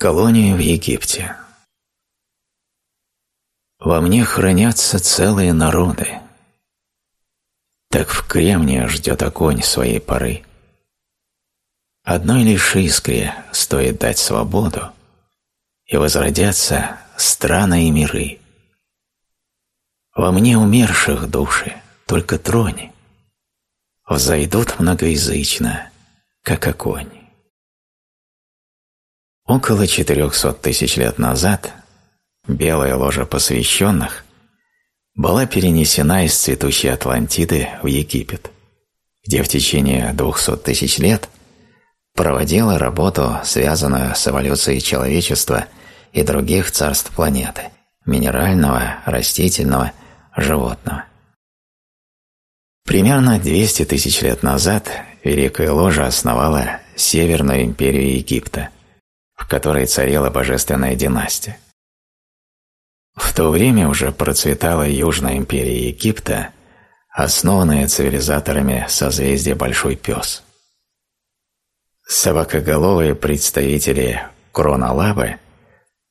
Колония в Египте Во мне хранятся целые народы. Так в кремне ждет огонь своей поры. Одной лишь искре стоит дать свободу, и возродятся страны и миры. Во мне умерших души только трони, взойдут многоязычно, как огонь. Около 400 тысяч лет назад белая ложа посвященных была перенесена из цветущей Атлантиды в Египет, где в течение 200 тысяч лет проводила работу, связанную с эволюцией человечества и других царств планеты – минерального, растительного, животного. Примерно 200 тысяч лет назад Великая Ложа основала Северную империю Египта, в которой царила божественная династия. В то время уже процветала Южная империя Египта, основанная цивилизаторами созвездия Большой Пес. Собакоголовые представители Кроналабы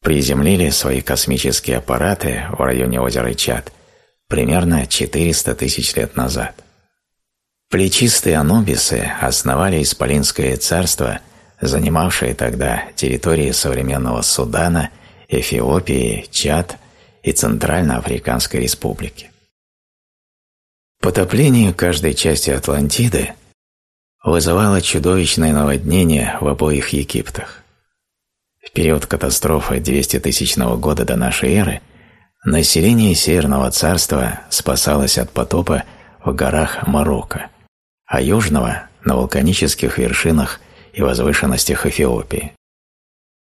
приземлили свои космические аппараты в районе озера Чад примерно 400 тысяч лет назад. Плечистые анубисы основали Исполинское царство, занимавшее тогда территории современного Судана, Эфиопии, Чад и Центральноафриканской республики. Потопление каждой части Атлантиды вызывало чудовищное наводнение в обоих Египтах. В период катастрофы 200-тысячного года до нашей эры население Северного царства спасалось от потопа в горах Марокко – а южного – на вулканических вершинах и возвышенностях Эфиопии.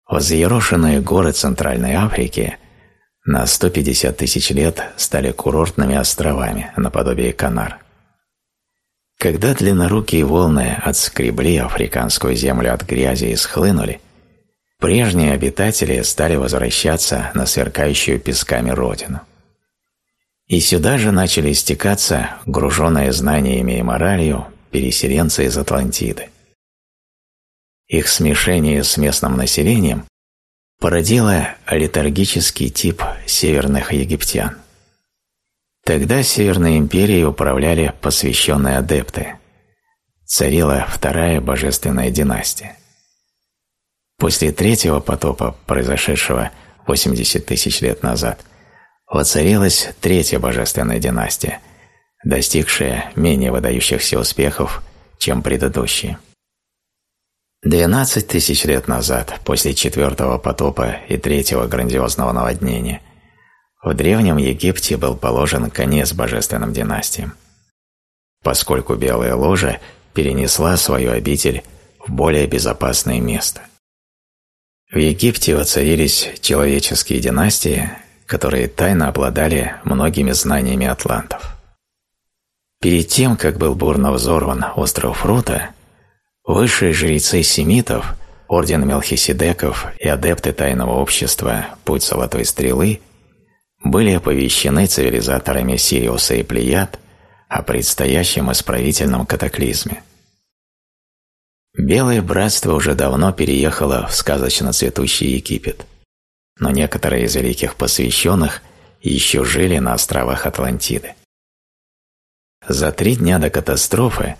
Возъерошенные горы Центральной Африки на 150 тысяч лет стали курортными островами наподобие Канар. Когда длиннорукие волны отскребли африканскую землю от грязи и схлынули, прежние обитатели стали возвращаться на сверкающую песками родину. И сюда же начали стекаться, груженные знаниями и моралью, переселенцы из Атлантиды. Их смешение с местным населением породило летаргический тип северных египтян. Тогда Северной империей управляли посвященные адепты. Царила вторая божественная династия. После третьего потопа, произошедшего 80 тысяч лет назад, воцарилась третья божественная династия, достигшая менее выдающихся успехов, чем предыдущие. 12 тысяч лет назад, после четвертого потопа и третьего грандиозного наводнения, в Древнем Египте был положен конец божественным династиям, поскольку Белая Ложа перенесла свою обитель в более безопасное место. В Египте воцарились человеческие династии, которые тайно обладали многими знаниями атлантов. Перед тем, как был бурно взорван остров Рута, высшие жрецы семитов, орден Мелхиседеков и адепты тайного общества «Путь Золотой Стрелы» были оповещены цивилизаторами Сириуса и Плеяд о предстоящем исправительном катаклизме. Белое братство уже давно переехало в сказочно цветущий Египет – но некоторые из великих посвященных еще жили на островах Атлантиды. За три дня до катастрофы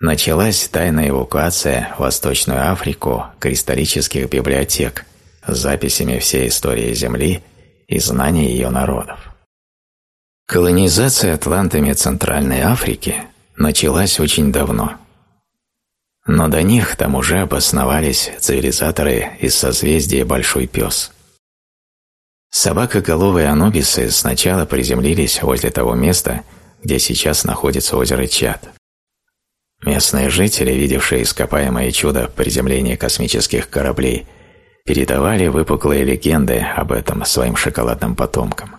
началась тайная эвакуация в Восточную Африку кристаллических библиотек с записями всей истории Земли и знаний ее народов. Колонизация атлантами Центральной Африки началась очень давно. Но до них там уже обосновались цивилизаторы из созвездия Большой Пес. Собакоголовые анубисы сначала приземлились возле того места, где сейчас находится озеро Чад. Местные жители, видевшие ископаемое чудо приземления космических кораблей, передавали выпуклые легенды об этом своим шоколадным потомкам.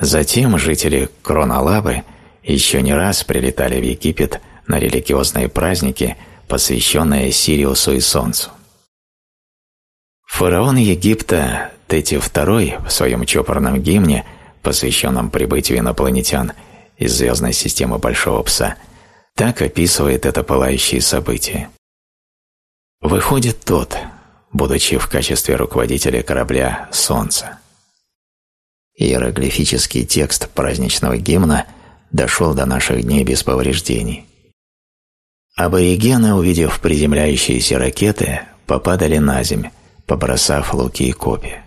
Затем жители Кроналабы еще не раз прилетали в Египет на религиозные праздники, посвященные Сириусу и Солнцу. Фараон Египта Тети II в своем чопорном гимне, посвященном прибытию инопланетян из звездной системы Большого Пса, так описывает это пылающее событие. Выходит тот, будучи в качестве руководителя корабля «Солнце». Иероглифический текст праздничного гимна дошел до наших дней без повреждений. Аборигены, увидев приземляющиеся ракеты, попадали на земь, побросав луки и копья.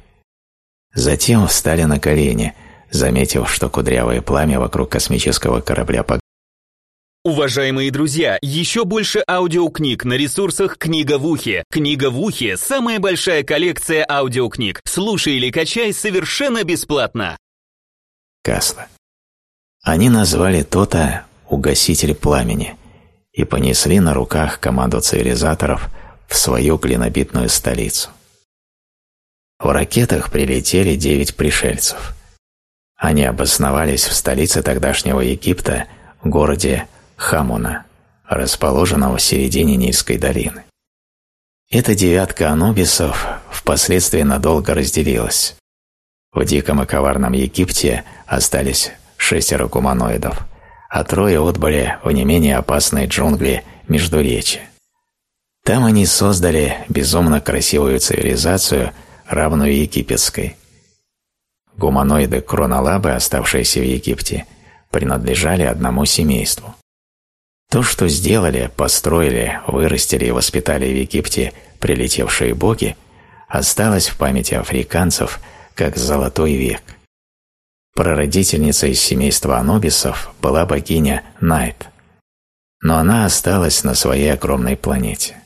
Затем встали на колени, заметив, что кудрявое пламя вокруг космического корабля Уважаемые друзья, еще больше аудиокниг на ресурсах «Книга в ухе». «Книга в ухе» — самая большая коллекция аудиокниг. Слушай или качай совершенно бесплатно. Касла. Они назвали то-то «угаситель пламени» и понесли на руках команду цивилизаторов в свою глинобитную столицу. В ракетах прилетели девять пришельцев. Они обосновались в столице тогдашнего Египта, городе Хамуна, расположенного в середине Нильской долины. Эта девятка анубисов впоследствии надолго разделилась. В диком и коварном Египте остались шестеро гуманоидов, а трое отбыли в не менее опасные джунгли Междуречия. Там они создали безумно красивую цивилизацию, равную египетской. Гуманоиды-кронолабы, оставшиеся в Египте, принадлежали одному семейству. То, что сделали, построили, вырастили и воспитали в Египте прилетевшие боги, осталось в памяти африканцев как «золотой век». Прародительницей семейства Анубисов была богиня Найт, но она осталась на своей огромной планете.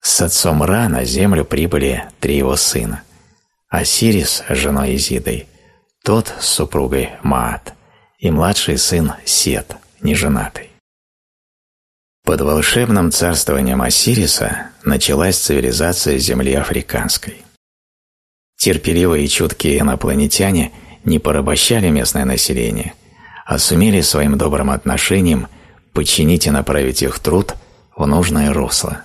С отцом Ра на Землю прибыли три его сына. Осирис с женой Изидой, тот с супругой Маат и младший сын Сет, неженатый. Под волшебным царствованием Осириса началась цивилизация Земли Африканской. Терпеливые и чуткие инопланетяне не порабощали местное население, а сумели своим добрым отношением подчинить и направить их труд в нужное русло.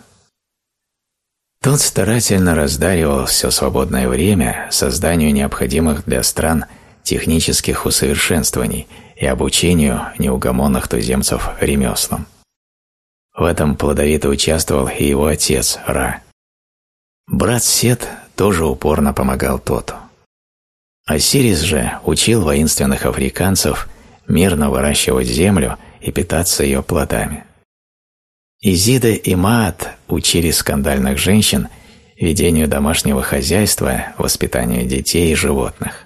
Тот старательно раздаривал все свободное время созданию необходимых для стран технических усовершенствований и обучению неугомонных туземцев ремеслам. В этом плодовито участвовал и его отец Ра. Брат Сет тоже упорно помогал Тоту. Осирис же учил воинственных африканцев мирно выращивать землю и питаться ее плодами. Изида и Маат учили скандальных женщин ведению домашнего хозяйства, воспитанию детей и животных.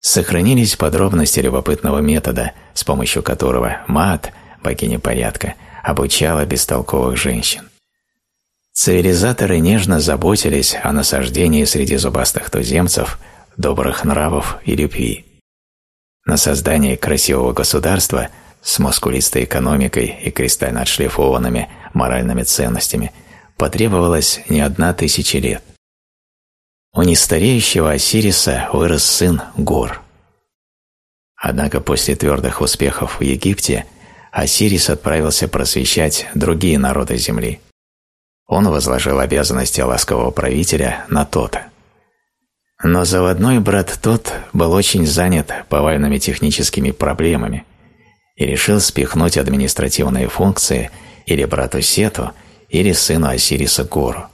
Сохранились подробности любопытного метода, с помощью которого Маат, богиня порядка, обучала бестолковых женщин. Цивилизаторы нежно заботились о насаждении среди зубастых туземцев добрых нравов и любви. На создание красивого государства с мускулистой экономикой и кристально отшлифованными моральными ценностями потребовалось не одна тысяча лет. У нестареющего Осириса вырос сын Гор. Однако после твердых успехов в Египте – Осирис отправился просвещать другие народы Земли. Он возложил обязанности ласкового правителя на Тота. Но заводной брат Тот был очень занят повальными техническими проблемами и решил спихнуть административные функции или брату Сету, или сыну Осириса Гору.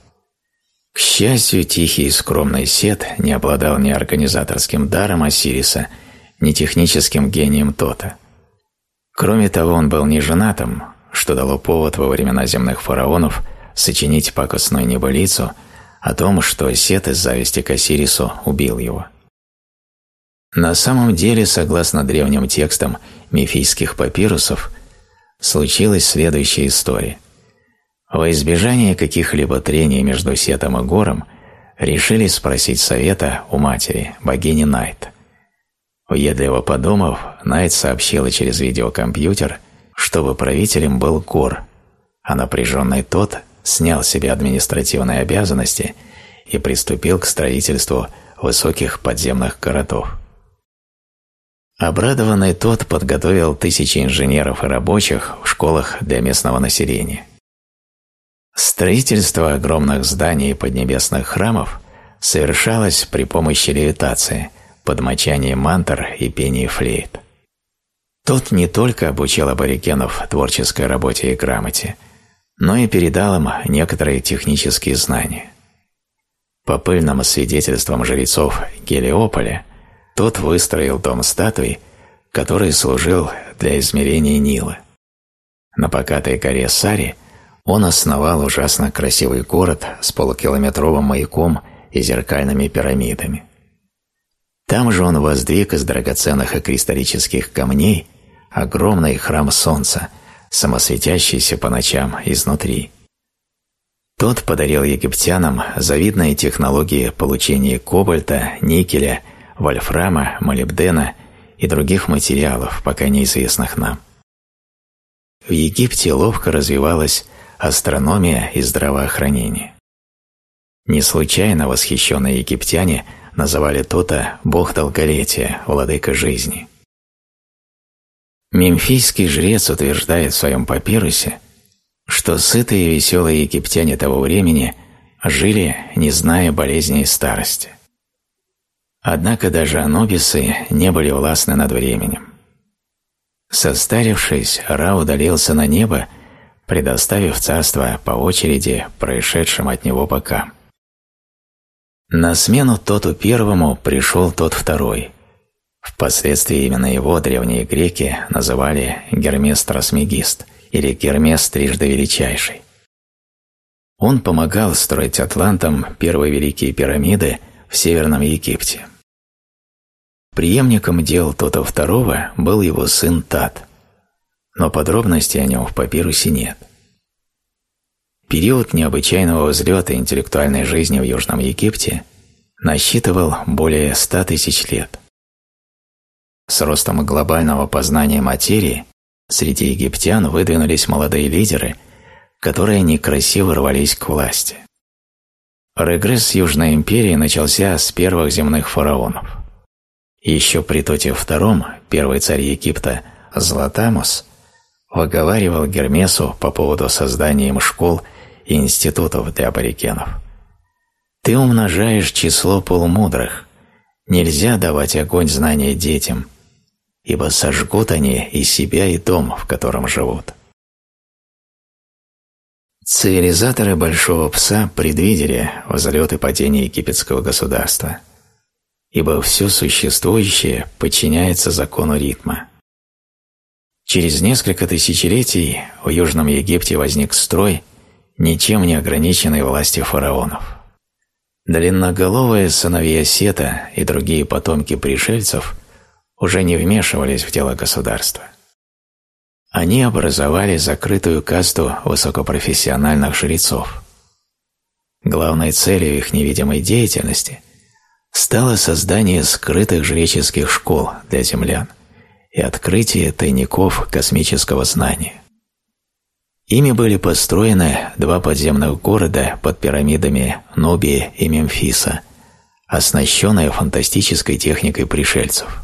К счастью, тихий и скромный Сет не обладал ни организаторским даром Осириса, ни техническим гением Тота – Кроме того, он был неженатым, что дало повод во времена земных фараонов сочинить пакостную небылицу о том, что Сет из зависти к Осирису убил его. На самом деле, согласно древним текстам мифийских папирусов, случилась следующая история. Во избежание каких-либо трений между Сетом и Гором решили спросить совета у матери, богини Найт. Уедливо подумав, Найт сообщила через видеокомпьютер, чтобы правителем был Гор, а напряженный тот снял себе административные обязанности и приступил к строительству высоких подземных городов. Обрадованный тот подготовил тысячи инженеров и рабочих в школах для местного населения. Строительство огромных зданий и поднебесных храмов совершалось при помощи левитации – под мочание мантр и пение флейт. Тот не только обучил аборигенов творческой работе и грамоте, но и передал им некоторые технические знания. По пыльным свидетельствам жрецов Гелиополя, тот выстроил дом статуй, который служил для измерения Нила. На покатой горе Сари он основал ужасно красивый город с полукилометровым маяком и зеркальными пирамидами. Там же он воздвиг из драгоценных и кристаллических камней огромный храм солнца, самосветящийся по ночам изнутри. Тот подарил египтянам завидные технологии получения кобальта, никеля, вольфрама, молибдена и других материалов, пока неизвестных нам. В Египте ловко развивалась астрономия и здравоохранение. Не случайно восхищенные египтяне называли Тота «бог долголетия», «владыка жизни». Мемфийский жрец утверждает в своем папирусе, что сытые и веселые египтяне того времени жили, не зная болезней и старости. Однако даже анубисы не были властны над временем. Состарившись, Ра удалился на небо, предоставив царство по очереди происшедшим от него бокам. На смену Тоту первому пришел тот второй. Впоследствии именно его древние греки называли Гермес Трасмегист или Гермес трижды величайший. Он помогал строить атлантам первые великие пирамиды в Северном Египте. Приемником дел Тота II был его сын Тат, но подробностей о нем в папирусе нет. Период необычайного взлета интеллектуальной жизни в Южном Египте насчитывал более ста тысяч лет. С ростом глобального познания материи среди египтян выдвинулись молодые лидеры, которые некрасиво рвались к власти. Регресс Южной империи начался с первых земных фараонов – еще при Тоте II, первый царь Египта, Златамус, выговаривал Гермесу по поводу создания им школ и институтов для аборигенов. «Ты умножаешь число полумудрых. Нельзя давать огонь знания детям, ибо сожгут они и себя, и дом, в котором живут». Цивилизаторы Большого Пса предвидели взлет и падение египетского государства – ибо все существующее подчиняется закону ритма. Через несколько тысячелетий в Южном Египте возник строй, ничем не ограниченной власти фараонов. Длинноголовые сыновья Сета и другие потомки пришельцев уже не вмешивались в дела государства. Они образовали закрытую касту высокопрофессиональных жрецов. Главной целью их невидимой деятельности – стало создание скрытых жреческих школ для землян и открытие тайников космического знания. Ими были построены два подземных города под пирамидами Нубии и Мемфиса, оснащенные фантастической техникой пришельцев.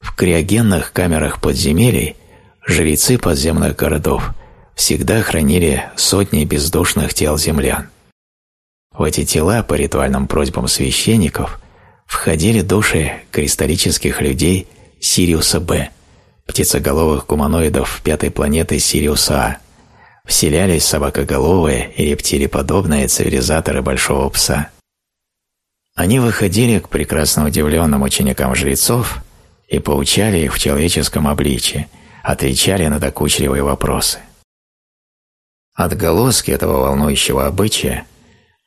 В криогенных камерах подземелий жрецы подземных городов всегда хранили сотни бездушных тел землян. В эти тела по ритуальным просьбам священников входили души кристаллических людей Сириуса Б, птицеголовых гуманоидов пятой планеты Сириуса вселялись собакоголовые и рептилиподобные цивилизаторы Большого Пса. Они выходили к прекрасно удивленным ученикам жрецов и поучали их в человеческом обличии, отвечали на докучливые вопросы. Отголоски этого волнующего обычая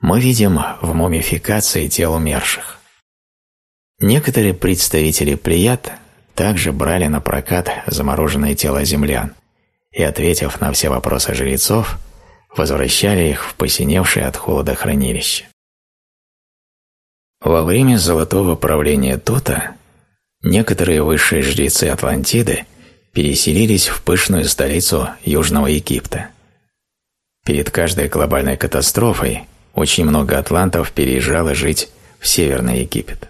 мы видим в мумификации тел умерших. Некоторые представители плеяд также брали на прокат замороженные тела землян и, ответив на все вопросы жрецов, возвращали их в посиневшее от холода хранилище. Во время золотого правления Тута некоторые высшие жрецы Атлантиды переселились в пышную столицу Южного Египта. Перед каждой глобальной катастрофой очень много атлантов переезжало жить в Северный Египет.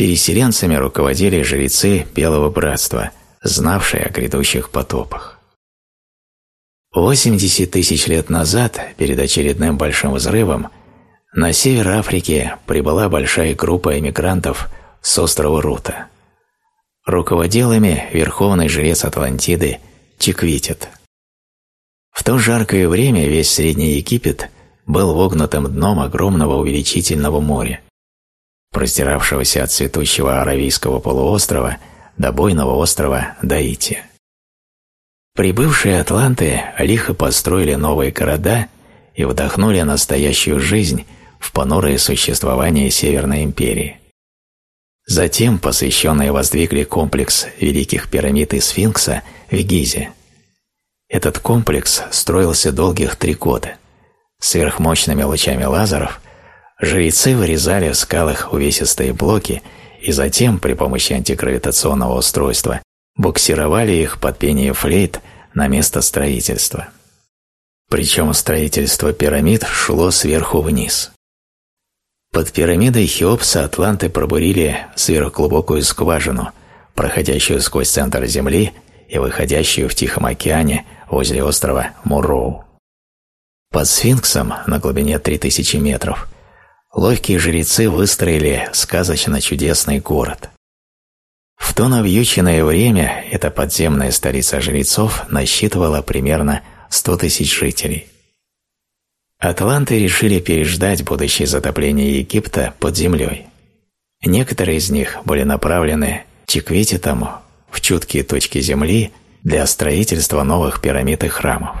Переселенцами руководили жрецы Белого Братства, знавшие о грядущих потопах. 80 тысяч лет назад, перед очередным большим взрывом, на север Африки прибыла большая группа эмигрантов с острова Рута. Руководил ими верховный жрец Атлантиды Чиквитет. В то жаркое время весь Средний Египет был вогнутым дном огромного увеличительного моря, простиравшегося от цветущего Аравийского полуострова до бойного острова Даити. Прибывшие атланты лихо построили новые города и вдохнули настоящую жизнь в понурое существование Северной империи. Затем посвященные воздвигли комплекс Великих пирамид и Сфинкса в Гизе. Этот комплекс строился долгих три года. Сверхмощными лучами лазеров жрецы вырезали в скалах увесистые блоки и затем при помощи антигравитационного устройства буксировали их под пение флейт на место строительства. Причем строительство пирамид шло сверху вниз. Под пирамидой Хеопса атланты пробурили сверхглубокую скважину, проходящую сквозь центр Земли и выходящую в Тихом океане возле острова Муроу. Под сфинксом на глубине 3000 метров ловкие жрецы выстроили сказочно чудесный город. В то навьюченное время эта подземная столица жрецов насчитывала примерно 100 тысяч жителей. Атланты решили переждать будущее затопление Египта под землей. Некоторые из них были направлены Чикветитом в чуткие точки земли для строительства новых пирамид и храмов.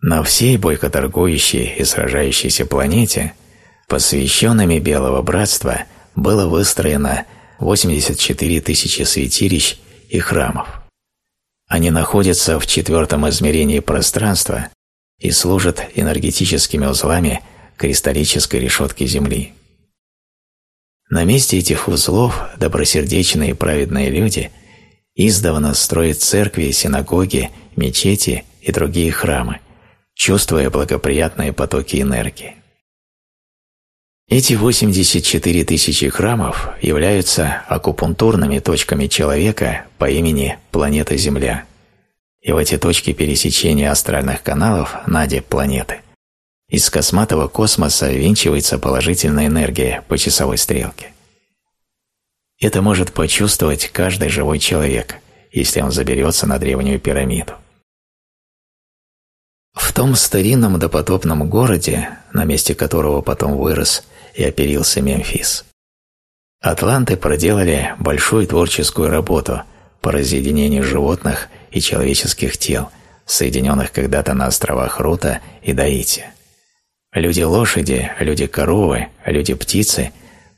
На всей бойко торгующей и сражающейся планете посвященными Белого Братства было выстроено 84 тысячи святилищ и храмов. Они находятся в четвертом измерении пространства и служат энергетическими узлами кристаллической решетки Земли. На месте этих узлов добросердечные и праведные люди издавна строят церкви, синагоги, мечети и другие храмы, чувствуя благоприятные потоки энергии. Эти 84 тысячи храмов являются акупунктурными точками человека по имени планета Земля. И в эти точки пересечения астральных каналов Нади планеты из косматого космоса винчивается положительная энергия по часовой стрелке. Это может почувствовать каждый живой человек, если он заберется на древнюю пирамиду. В том старинном допотопном городе, на месте которого потом вырос и оперился Мемфис. Атланты проделали большую творческую работу по разъединению животных и человеческих тел, соединенных когда-то на островах Рута и Даити. Люди-лошади, люди-коровы, люди-птицы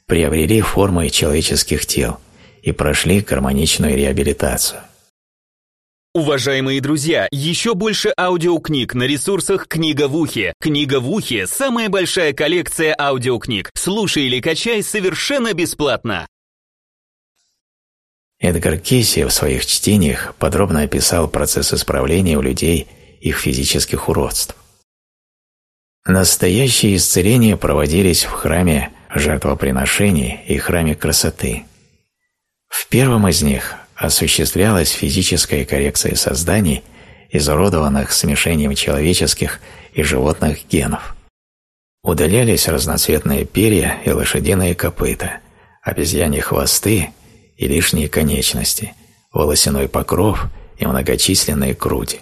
приобрели формы человеческих тел и прошли гармоничную реабилитацию. Уважаемые друзья, еще больше аудиокниг на ресурсах «Книга в ухе». «Книга в ухе» — самая большая коллекция аудиокниг. Слушай или качай совершенно бесплатно. Эдгар Кейси в своих чтениях подробно описал процесс исправления у людей их физических уродств. Настоящие исцеления проводились в храме жертвоприношений и храме красоты. В первом из них осуществлялась физическая коррекция созданий, изуродованных смешением человеческих и животных генов. Удалялись разноцветные перья и лошадиные копыта, обезьяньи хвосты и лишние конечности, волосяной покров и многочисленные груди.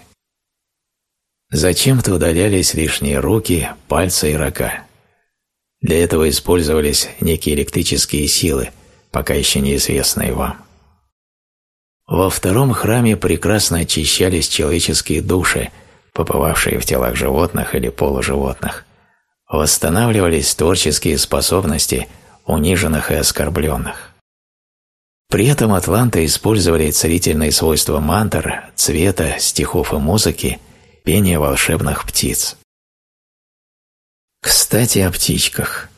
Зачем-то удалялись лишние руки, пальцы и рога. Для этого использовались некие электрические силы, пока еще неизвестные вам. Во втором храме прекрасно очищались человеческие души, побывавшие в телах животных или полуживотных. Восстанавливались творческие способности униженных и оскорбленных. При этом атланты использовали целительные свойства мантр, цвета, стихов и музыки, пения волшебных птиц. Кстати, о птичках.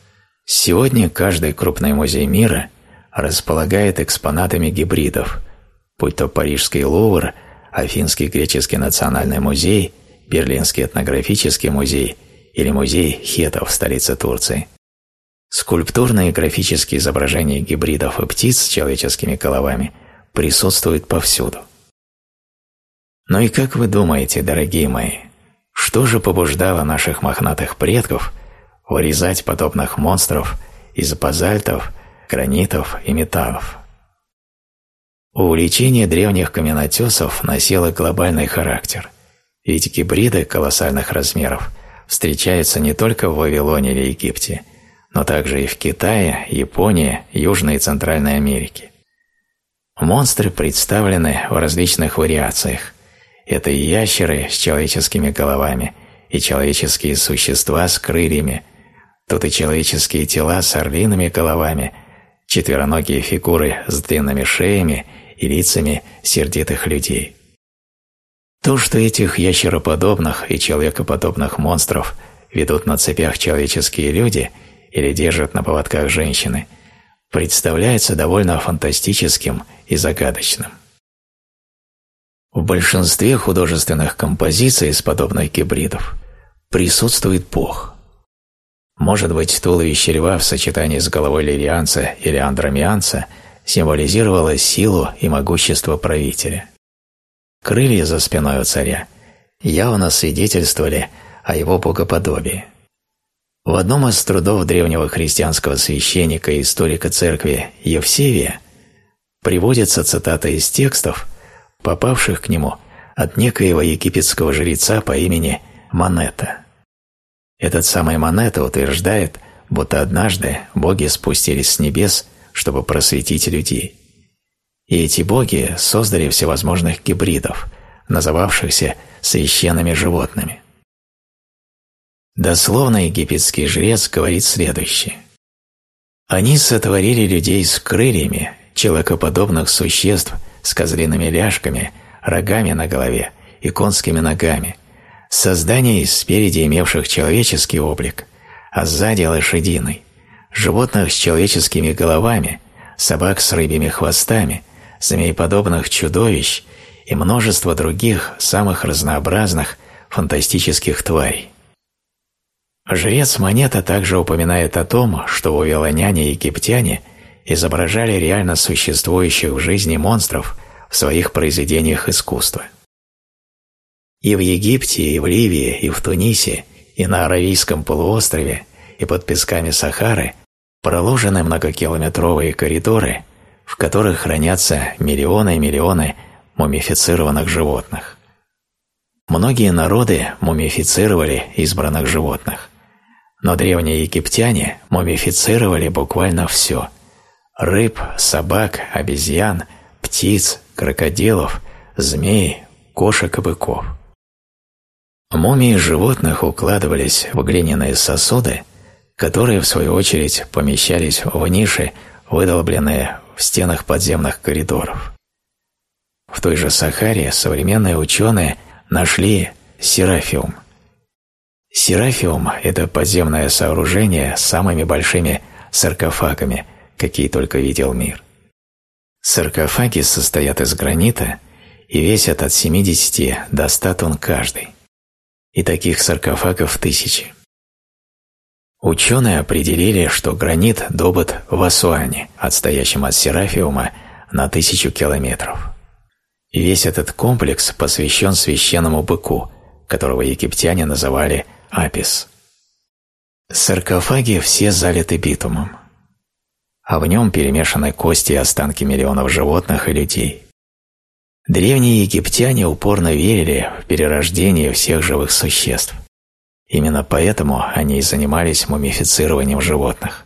Сегодня каждый крупный музей мира располагает экспонатами гибридов – будь то Парижский Лувр, Афинский греческий национальный музей, Берлинский этнографический музей или музей Хетов в столице Турции. Скульптурные и графические изображения гибридов и птиц с человеческими головами присутствуют повсюду. Но ну и как вы думаете, дорогие мои, что же побуждало наших мохнатых предков вырезать подобных монстров из базальтов, гранитов и металлов? Увлечение древних каменотесов носило глобальный характер, ведь гибриды колоссальных размеров встречаются не только в Вавилоне или Египте, но также и в Китае, Японии, Южной и Центральной Америке. Монстры представлены в различных вариациях. Это и ящеры с человеческими головами, и человеческие существа с крыльями, тут и человеческие тела с орлиными головами, четвероногие фигуры с длинными шеями и лицами сердитых людей. То, что этих ящероподобных и человекоподобных монстров ведут на цепях человеческие люди или держат на поводках женщины, представляется довольно фантастическим и загадочным. В большинстве художественных композиций из подобных гибридов присутствует Бог. Может быть, туловище льва в сочетании с головой лирианца или андромианца символизировало силу и могущество правителя. Крылья за спиной у царя явно свидетельствовали о его богоподобии. В одном из трудов древнего христианского священника и историка церкви Евсевия приводится цитата из текстов, попавших к нему от некоего египетского жреца по имени Монета. Этот самый Монета утверждает, будто однажды боги спустились с небес, чтобы просветить людей. И эти боги создали всевозможных гибридов, называвшихся священными животными. Дословно египетский жрец говорит следующее. «Они сотворили людей с крыльями, человекоподобных существ с козлиными ляжками, рогами на голове и конскими ногами, создание из спереди имевших человеческий облик, а сзади лошадиный, животных с человеческими головами, собак с рыбьими хвостами, змееподобных чудовищ и множество других самых разнообразных фантастических тварей. Жрец Монета также упоминает о том, что вавилоняне и египтяне изображали реально существующих в жизни монстров в своих произведениях искусства. И в Египте, и в Ливии, и в Тунисе, и на Аравийском полуострове, и под песками Сахары проложены многокилометровые коридоры, в которых хранятся миллионы и миллионы мумифицированных животных. Многие народы мумифицировали избранных животных, но древние египтяне мумифицировали буквально все – рыб, собак, обезьян, птиц, крокодилов, змей, кошек и быков. Мумии животных укладывались в глиняные сосуды, которые, в свою очередь, помещались в ниши, выдолбленные в стенах подземных коридоров. В той же Сахаре современные ученые нашли серафиум. Серафиум – это подземное сооружение с самыми большими саркофагами, какие только видел мир. Саркофаги состоят из гранита и весят от 70 до 100 тонн каждый. И таких саркофагов тысячи. Ученые определили, что гранит добыт в Асуане, отстоящем от Серафиума на тысячу километров. Весь этот комплекс посвящен священному быку, которого египтяне называли Апис. Саркофаги все залиты битумом, а в нем перемешаны кости и останки миллионов животных и людей. Древние египтяне упорно верили в перерождение всех живых существ. Именно поэтому они и занимались мумифицированием животных.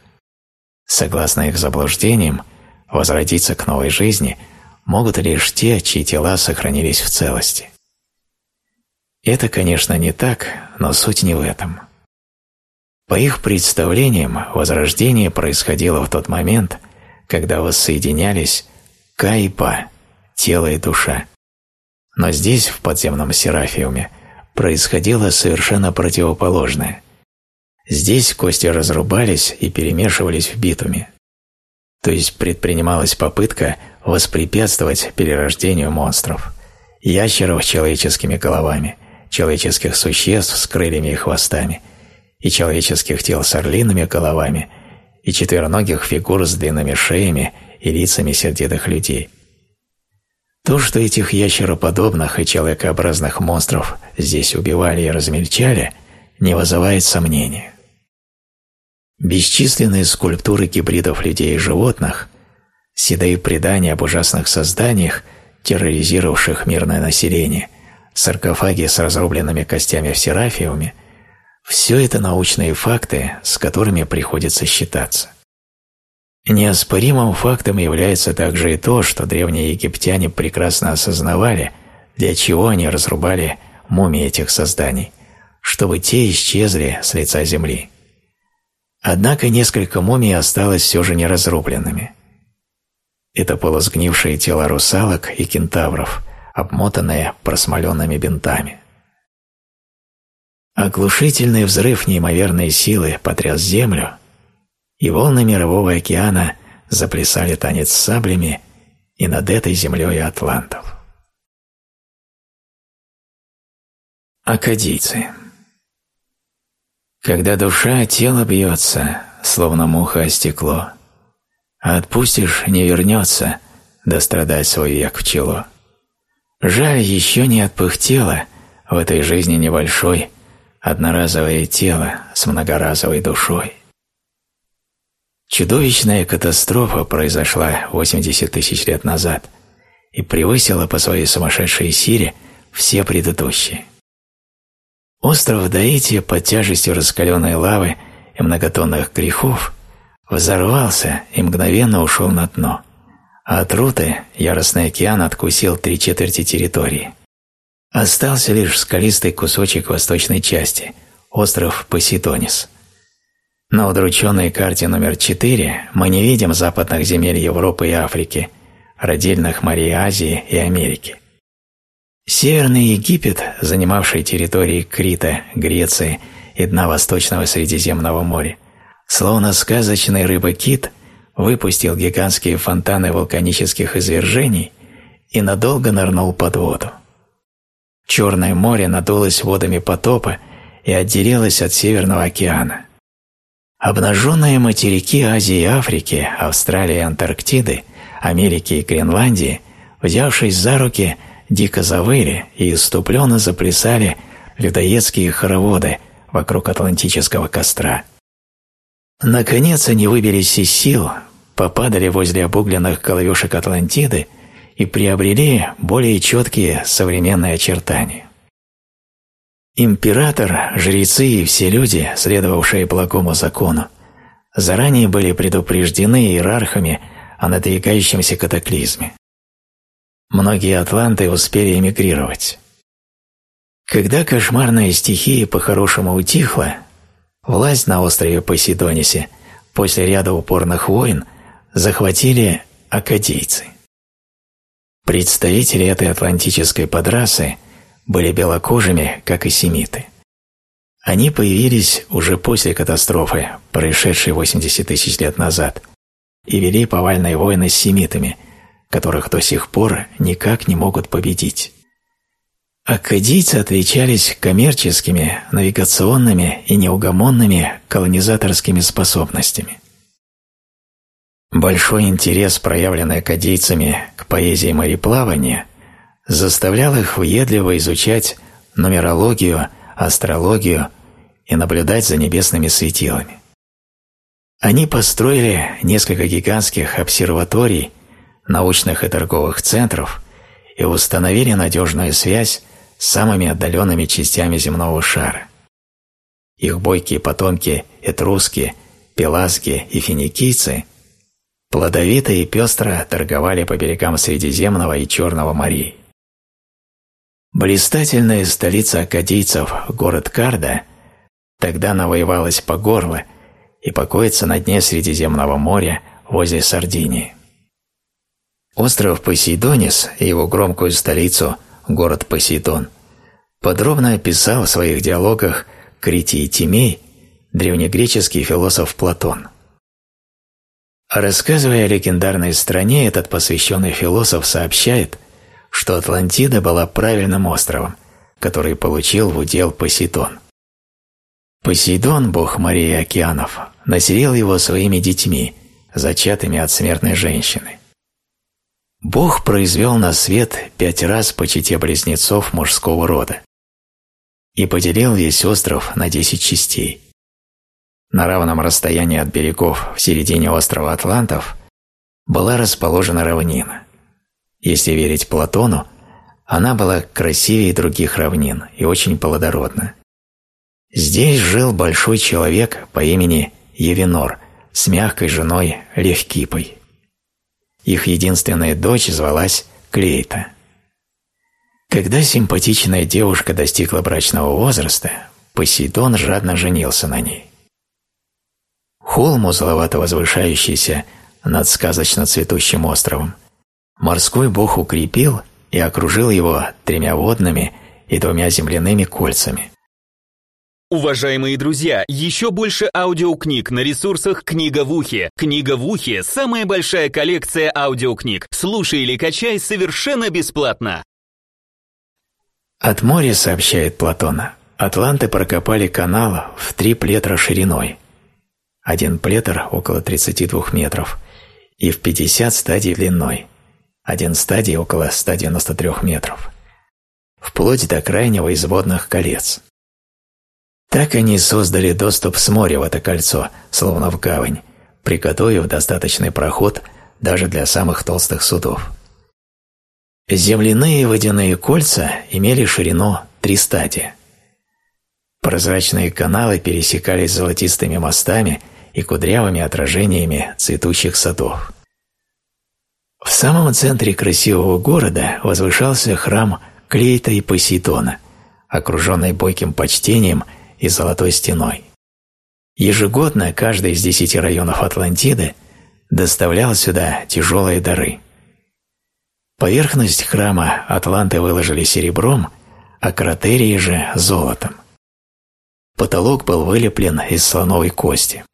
Согласно их заблуждениям, возродиться к новой жизни могут лишь те, чьи тела сохранились в целости. Это, конечно, не так, но суть не в этом. По их представлениям, возрождение происходило в тот момент, когда воссоединялись Ка и Па, тело и душа. Но здесь, в подземном Серафиуме, происходило совершенно противоположное. Здесь кости разрубались и перемешивались в битуме. То есть предпринималась попытка воспрепятствовать перерождению монстров, ящеров с человеческими головами, человеческих существ с крыльями и хвостами, и человеческих тел с орлиными головами, и четвероногих фигур с длинными шеями и лицами сердитых людей. То, что этих ящероподобных и человекообразных монстров здесь убивали и размельчали, не вызывает сомнения. Бесчисленные скульптуры гибридов людей и животных, седые предания об ужасных созданиях, терроризировавших мирное население, саркофаги с разрубленными костями в серафиуме – Все это научные факты, с которыми приходится считаться. Неоспоримым фактом является также и то, что древние египтяне прекрасно осознавали, для чего они разрубали мумии этих созданий, чтобы те исчезли с лица земли. Однако несколько мумий осталось все же неразрубленными. Это полусгнившие тела русалок и кентавров, обмотанные просмоленными бинтами. Оглушительный взрыв неимоверной силы потряс землю, и волны мирового океана заплясали танец с саблями и над этой землей атлантов. Акадийцы Когда душа тело бьется, словно муха о стекло, а отпустишь – не вернется, да страдать свой век в чело. Жаль, еще не отпыхтело в этой жизни небольшой одноразовое тело с многоразовой душой. Чудовищная катастрофа произошла 80 тысяч лет назад и превысила по своей сумасшедшей силе все предыдущие. Остров Даити под тяжестью раскаленной лавы и многотонных грехов взорвался и мгновенно ушел на дно, а от Руты яростный океан откусил три четверти территории – Остался лишь скалистый кусочек восточной части – остров Посейдонис. На удрученной карте номер 4 мы не видим западных земель Европы и Африки, родильных морей Азии и Америки. Северный Египет, занимавший территории Крита, Греции и дна Восточного Средиземного моря, словно сказочный рыба-кит, выпустил гигантские фонтаны вулканических извержений и надолго нырнул под воду. Черное море надулось водами потопа и отделилось от Северного океана. Обнаженные материки Азии и Африки, Австралии и Антарктиды, Америки и Гренландии, взявшись за руки, дико завыли и иступленно заплясали людоедские хороводы вокруг атлантического костра. Наконец они выбились из сил, попадали возле обугленных головешек Атлантиды и приобрели более четкие современные очертания. Император, жрецы и все люди, следовавшие благому закону, заранее были предупреждены иерархами о надвигающемся катаклизме. Многие атланты успели эмигрировать. Когда кошмарная стихия по-хорошему утихла, власть на острове Посейдонисе после ряда упорных войн захватили акадийцы. Представители этой атлантической подрасы были белокожими, как и семиты. Они появились уже после катастрофы, происшедшей 80 тысяч лет назад, и вели повальные войны с семитами, которых до сих пор никак не могут победить. Аккадийцы отличались коммерческими, навигационными и неугомонными колонизаторскими способностями. Большой интерес, проявленный акадийцами к поэзии мореплавания, заставлял их въедливо изучать нумерологию, астрологию и наблюдать за небесными светилами. Они построили несколько гигантских обсерваторий, научных и торговых центров и установили надежную связь с самыми отдаленными частями земного шара. Их бойкие потомки этруски, пелазги и финикийцы – Плодовито и пестро торговали по берегам Средиземного и Черного морей. Блистательная столица акадийцев, город Карда, тогда навоевалась по горло и покоится на дне Средиземного моря возле Сардинии. Остров Посейдонис и его громкую столицу, город Посейдон, подробно описал в своих диалогах Критий Тимей, древнегреческий философ Платон – Рассказывая о легендарной стране, этот посвященный философ сообщает, что Атлантида была правильным островом, который получил в удел Посейдон. Посейдон, бог морей и океанов, населил его своими детьми, зачатыми от смертной женщины. Бог произвел на свет пять раз по чете близнецов мужского рода и поделил весь остров на десять частей. На равном расстоянии от берегов в середине острова Атлантов была расположена равнина. Если верить Платону, она была красивее других равнин и очень плодородна. Здесь жил большой человек по имени Евинор с мягкой женой Левкипой. Их единственная дочь звалась Клейта. Когда симпатичная девушка достигла брачного возраста, Посейдон жадно женился на ней. Холм, узловато возвышающийся над сказочно цветущим островом, морской бог укрепил и окружил его тремя водными и двумя земляными кольцами. Уважаемые друзья, еще больше аудиокниг на ресурсах «Книга в ухе». «Книга в ухе» — самая большая коллекция аудиокниг. Слушай или качай совершенно бесплатно. От моря, сообщает Платон, атланты прокопали канал в три плетра шириной. Один плетр около 32 метров и в 50 стадий длиной. Один стадий около 193 метров. Вплоть до крайнего из водных колец. Так они создали доступ с моря в это кольцо, словно в гавань, приготовив достаточный проход даже для самых толстых судов. Земляные водяные кольца имели ширину три стадия. Прозрачные каналы пересекались золотистыми мостами и кудрявыми отражениями цветущих садов. В самом центре красивого города возвышался храм Клейта и Посейдона, окруженный бойким почтением и золотой стеной. Ежегодно каждый из десяти районов Атлантиды доставлял сюда тяжелые дары. Поверхность храма атланты выложили серебром, а кратерии же – золотом. Потолок был вылеплен из слоновой кости.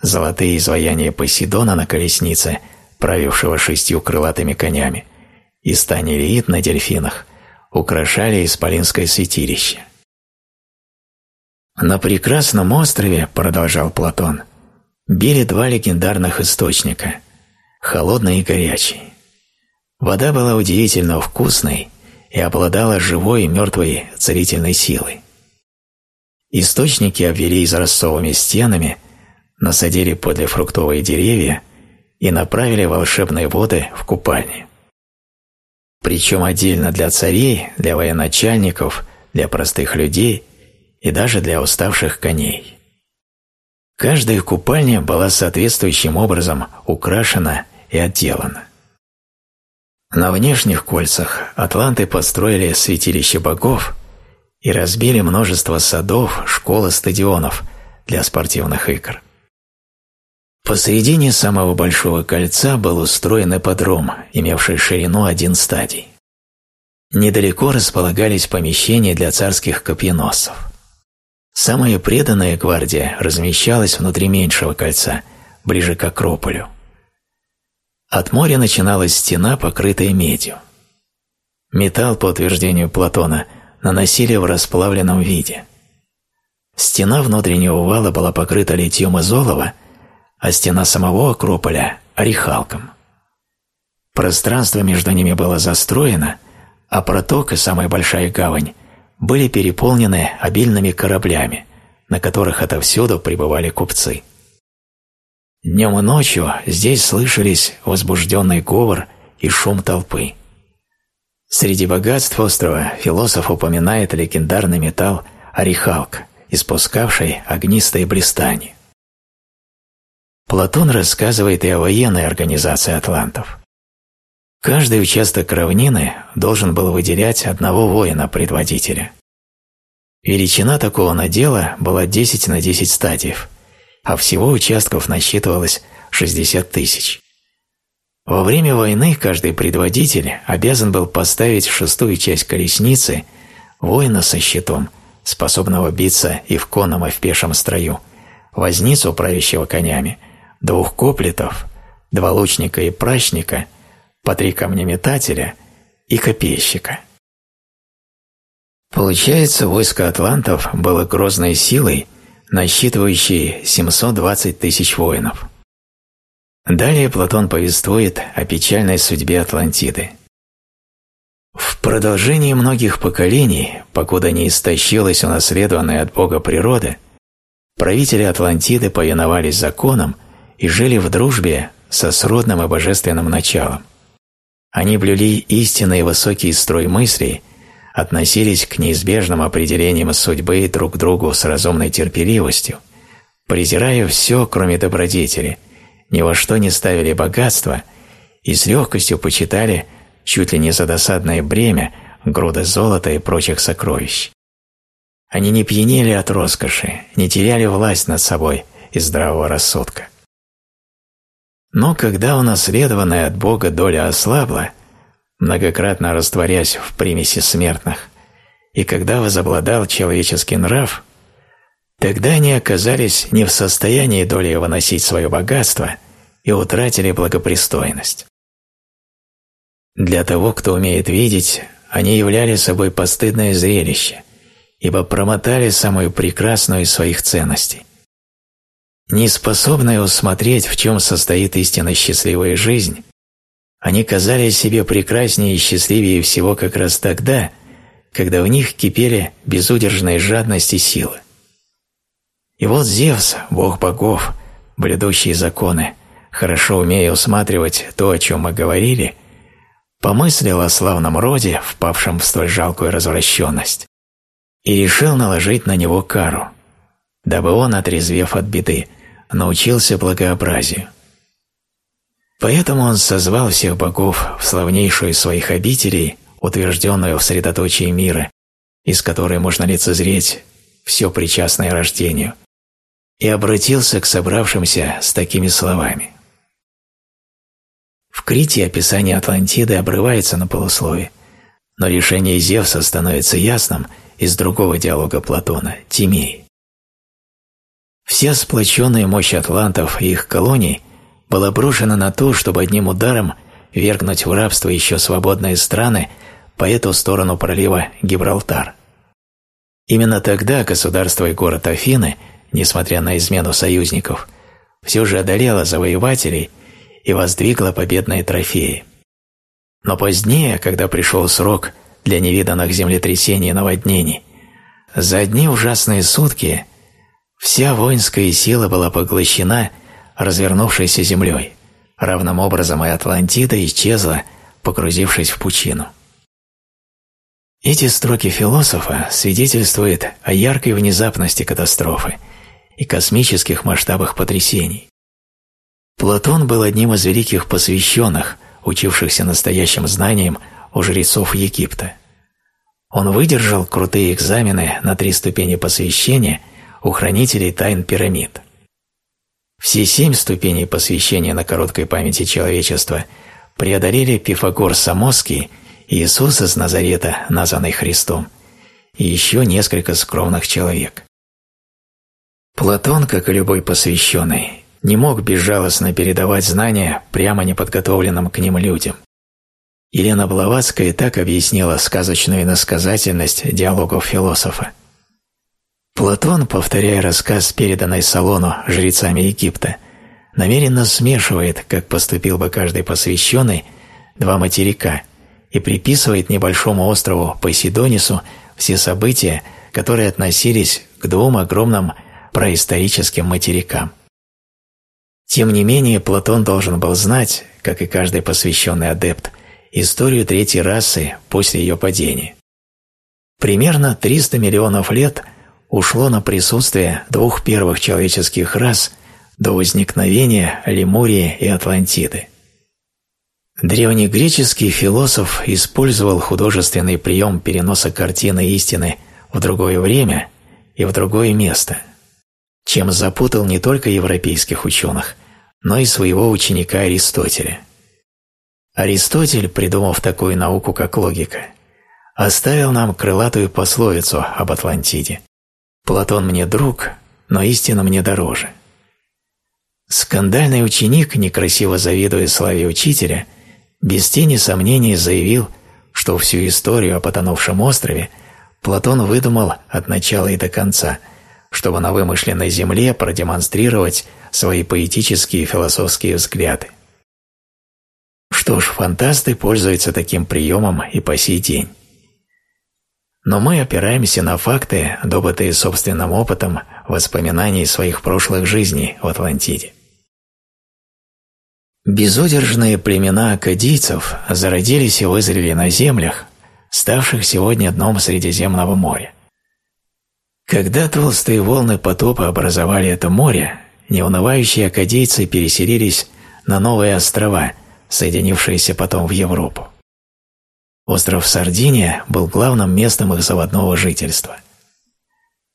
Золотые изваяния Посейдона на колеснице, правившего шестью крылатыми конями, и станилиит на дельфинах украшали исполинское святилище – на прекрасном острове, продолжал Платон, били два легендарных источника – холодный и горячий. Вода была удивительно вкусной и обладала живой и мертвой целительной силой. Источники обвели изразцовыми стенами, насадили подле фруктовые деревья и направили волшебные воды в купальни. Причем отдельно для царей, для военачальников, для простых людей – и даже для уставших коней. Каждая купальня была соответствующим образом украшена и отделана. На внешних кольцах атланты построили святилище богов и разбили множество садов, школ и стадионов для спортивных игр. Посредине самого большого кольца был устроен ипподром, имевший ширину один стадий. Недалеко располагались помещения для царских копьеносцев. Самая преданная гвардия размещалась внутри меньшего кольца, ближе к Акрополю. От моря начиналась стена, покрытая медью. Металл, по утверждению Платона, наносили в расплавленном виде. Стена внутреннего вала была покрыта литьем из олова, а стена самого Акрополя – орехалком. Пространство между ними было застроено, а проток и самая большая гавань были переполнены обильными кораблями, на которых отовсюду прибывали купцы. Днем и ночью здесь слышались возбужденный говор и шум толпы. Среди богатств острова философ упоминает легендарный металл орехалка, испускавший огнистые блистания. Платон рассказывает и о военной организации атлантов. Каждый участок равнины должен был выделять одного воина-предводителя. Величина такого надела была 10 на 10 стадиев, а всего участков насчитывалось 60 тысяч. Во время войны каждый предводитель обязан был поставить шестую часть колесницы воина со щитом, способного биться и в конном, и в пешем строю, возницу, правящего конями, двух коплетов, два лучника и прачника – по три камнеметателя и копейщика. Получается, войско атлантов было грозной силой, насчитывающей 720 тысяч воинов. Далее Платон повествует о печальной судьбе Атлантиды. В продолжении многих поколений, покуда не истощилась унаследованная от Бога природа, правители Атлантиды повиновались законам и жили в дружбе со сродным и божественным началом. Они блюли истинный высокий строй мыслей, относились к неизбежным определениям судьбы друг к другу с разумной терпеливостью, презирая все, кроме добродетели, ни во что не ставили богатство и с легкостью почитали чуть ли не за досадное бремя груды золота и прочих сокровищ. Они не пьянели от роскоши, не теряли власть над собой из здравого рассудка. Но когда унаследованная от Бога доля ослабла, многократно растворясь в примеси смертных, и когда возобладал человеческий нрав, тогда они оказались не в состоянии долей выносить свое богатство и утратили благопристойность. Для того, кто умеет видеть, они являли собой постыдное зрелище, ибо промотали самую прекрасную из своих ценностей. Неспособные усмотреть, в чем состоит истинно счастливая жизнь, они казались себе прекраснее и счастливее всего как раз тогда, когда в них кипели безудержная жадность и сила. И вот Зевс, бог богов, блюдущий законы, хорошо умея усматривать то, о чем мы говорили, помыслил о славном роде, впавшем в столь жалкую развращенность, и решил наложить на него кару, дабы он, отрезвев от беды, научился благообразию. Поэтому он созвал всех богов в славнейшую из своих обителей, утвержденную в средоточии мира, из которой можно лицезреть все причастное рождению, и обратился к собравшимся с такими словами. В Крите описание Атлантиды обрывается на полуслове, но решение Зевса становится ясным из другого диалога Платона, Тимеи. Вся сплоченная мощь атлантов и их колоний была брошена на то, чтобы одним ударом вергнуть в рабство еще свободные страны по эту сторону пролива Гибралтар. Именно тогда государство и город Афины, несмотря на измену союзников, все же одолело завоевателей и воздвигло победные трофеи. Но позднее, когда пришел срок для невиданных землетрясений и наводнений, за одни ужасные сутки Вся воинская сила была поглощена развернувшейся землей. Равным образом и Атлантида исчезла, погрузившись в пучину. Эти строки философа свидетельствуют о яркой внезапности катастрофы и космических масштабах потрясений. Платон был одним из великих посвященных, учившихся настоящим знаниям у жрецов Египта. Он выдержал крутые экзамены на три ступени посвящения – у хранителей тайн пирамид. Все семь ступеней посвящения на короткой памяти человечества преодолели Пифагор Самоский и Иисус из Назарета, названный Христом, и еще несколько скромных человек. Платон, как и любой посвященный, не мог безжалостно передавать знания прямо неподготовленным к ним людям. Елена Блаватская так объяснила сказочную иносказательность диалогов философа. Платон, повторяя рассказ, переданный Салону жрецами Египта, намеренно смешивает, как поступил бы каждый посвященный, два материка и приписывает небольшому острову Посейдонису все события, которые относились к двум огромным происторическим материкам. Тем не менее, Платон должен был знать, как и каждый посвященный адепт, историю третьей расы после ее падения. Примерно 300 миллионов лет – ушло на присутствие двух первых человеческих рас до возникновения Лемурии и Атлантиды. Древнегреческий философ использовал художественный прием переноса картины истины в другое время и в другое место, чем запутал не только европейских ученых, но и своего ученика Аристотеля. Аристотель, придумав такую науку, как логика, оставил нам крылатую пословицу об Атлантиде – Платон мне друг, но истина мне дороже. Скандальный ученик, некрасиво завидуя славе учителя, без тени сомнений заявил, что всю историю о потонувшем острове Платон выдумал от начала и до конца, чтобы на вымышленной земле продемонстрировать свои поэтические и философские взгляды. Что ж, фантасты пользуются таким приемом и по сей день но мы опираемся на факты, добытые собственным опытом воспоминаний своих прошлых жизней в Атлантиде. Безудержные племена акадийцев зародились и вызрели на землях, ставших сегодня дном Средиземного моря. Когда толстые волны потопа образовали это море, неунывающие акадийцы переселились на новые острова, соединившиеся потом в Европу. Остров Сардиния был главным местом их заводного жительства.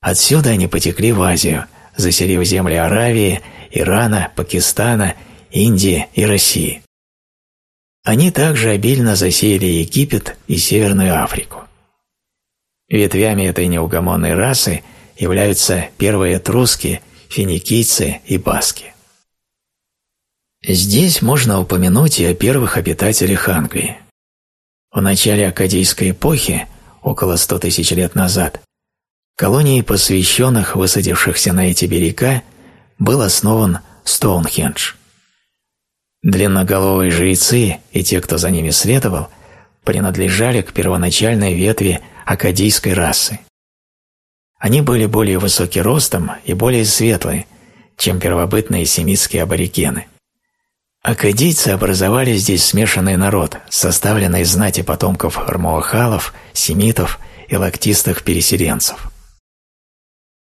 Отсюда они потекли в Азию, заселив земли Аравии, Ирана, Пакистана, Индии и России. Они также обильно засеяли Египет и Северную Африку. Ветвями этой неугомонной расы являются первые этруски, финикийцы и баски. Здесь можно упомянуть и о первых обитателях Англии. В начале Акадийской эпохи, около 100 тысяч лет назад, колонией посвященных, высадившихся на эти берега, был основан Стоунхендж. Длинноголовые жрецы и те, кто за ними следовал, принадлежали к первоначальной ветви акадийской расы. Они были более высоки ростом и более светлые, чем первобытные семитские аборигены. Акадийцы образовали здесь смешанный народ, составленный из знати потомков армуахалов, семитов и лактистых переселенцев.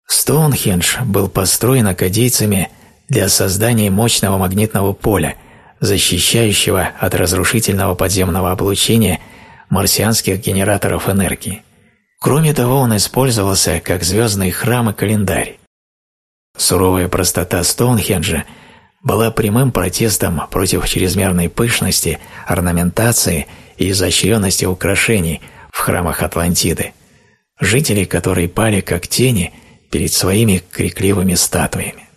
Стоунхендж был построен акадийцами для создания мощного магнитного поля, защищающего от разрушительного подземного облучения марсианских генераторов энергии. Кроме того, он использовался как звездный храм и календарь. Суровая простота Стоунхенджа – была прямым протестом против чрезмерной пышности, орнаментации и изощренности украшений в храмах Атлантиды, жители которой пали как тени перед своими крикливыми статуями.